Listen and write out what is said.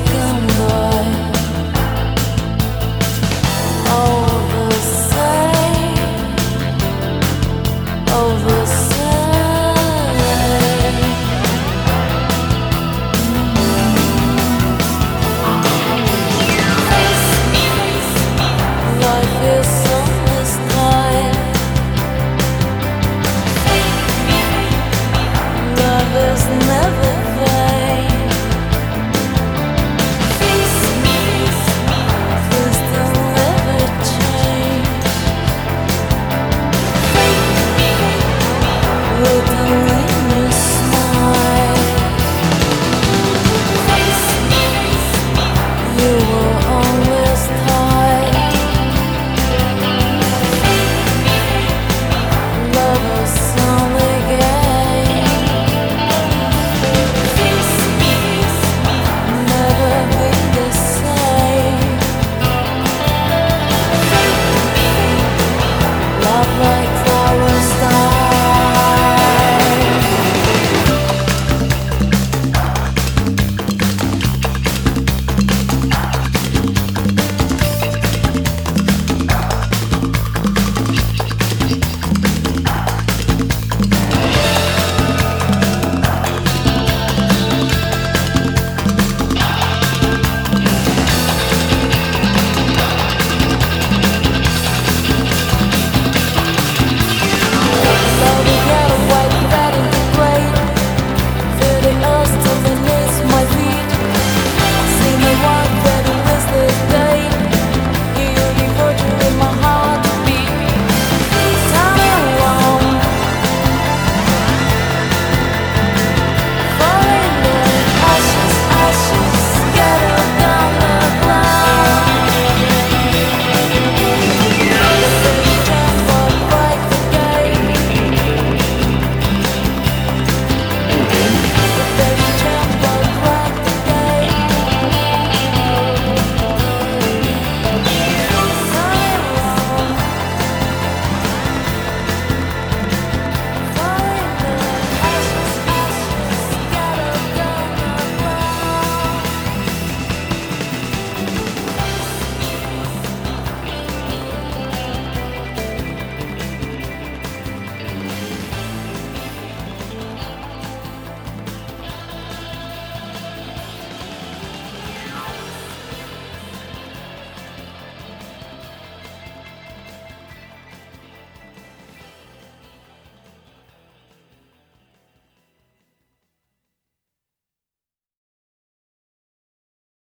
come